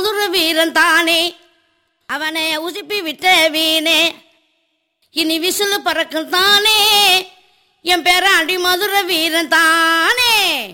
மதுர வீரன் தானே. அவனை உசிப்பி விட்ட வீணே. இனி விசிலு பறக்கும் தானே. என் பேர அடி மதுர வீரன் தானே.